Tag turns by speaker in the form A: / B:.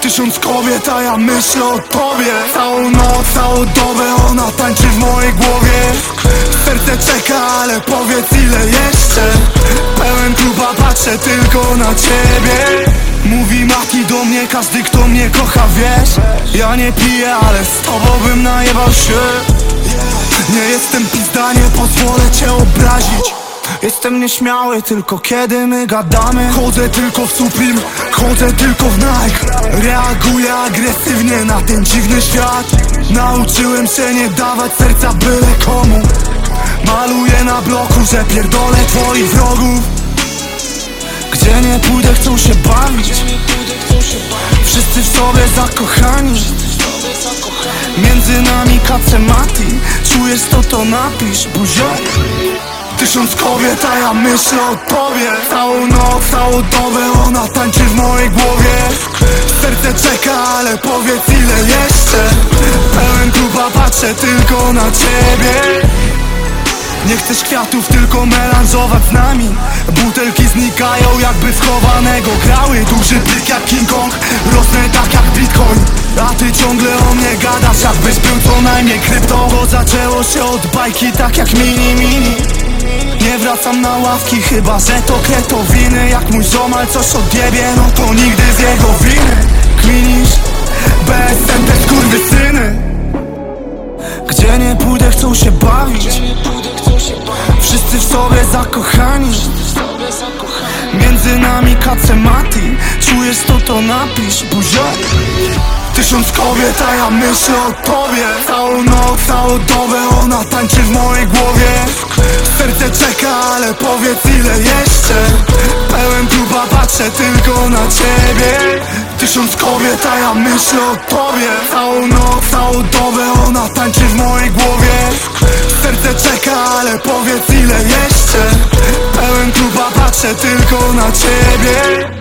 A: Tysiąc kobiet, a ja myślę o tobie. Całą noc, całą dobę ona tańczy w mojej głowie. Serce czeka, ale powiedz ile jeszcze. Pełen kluba, patrzę tylko na ciebie. Mówi Do mnie, każdy kto mnie kocha, wiesz? Ja nie piję, ale z tobą bym najebał się. Nie jestem pizda, nie pozwolę cię obrazić. Jestem nieśmiały tylko kiedy my gadamy. Chodzę tylko w Supreme, chodzę tylko w Nike. Reaguję agresywnie na ten dziwny świat. Nauczyłem się nie dawać serca byle komu. Maluję na bloku, że pierdolę twoich wrogów. Gdzie nie pójdę chcą się Między nami kacemati Czujesz to to napisz, buzio Tysiąc kobiet, a ja myślę o tobie. Całą noc, całą dobę ona tańczy w mojej głowie. Serce czeka, ale powiedz ile jeszcze. Pełen kluba, patrzę tylko na ciebie. Nie chcesz kwiatów, tylko melanżować z nami. Butelki znikają jakby schowanego grały. Duży plik jak King Kong, rosnę tak A ty ciągle o mnie gadasz, jakbyś był co najmniej krypto Bo zaczęło się od bajki tak jak mini mini. Nie wracam na ławki, chyba że to kretowiny. Jak mój ziomal coś odjebie, no to nigdy z jego winy. Klinisz, BSM te skurwysyny Gdzie nie pójdę chcą się bawić. Wszyscy w sobie zakochani. Między nami kacemati Czujesz to to napisz, buzio Tysiąc kobiet, a ja myślę o tobie. Całą noc, całą dobę ona tańczy w mojej głowie. Serce czeka, ale powiedz ile jeszcze? Pełen próba, patrzę tylko na ciebie. Tysiąc kobiet, a ja myślę o tobie. Całą noc, całą dobę ona tańczy w mojej głowie. Serce czeka, ale powiedz ile jeszcze? Pełen próba, patrzę tylko na ciebie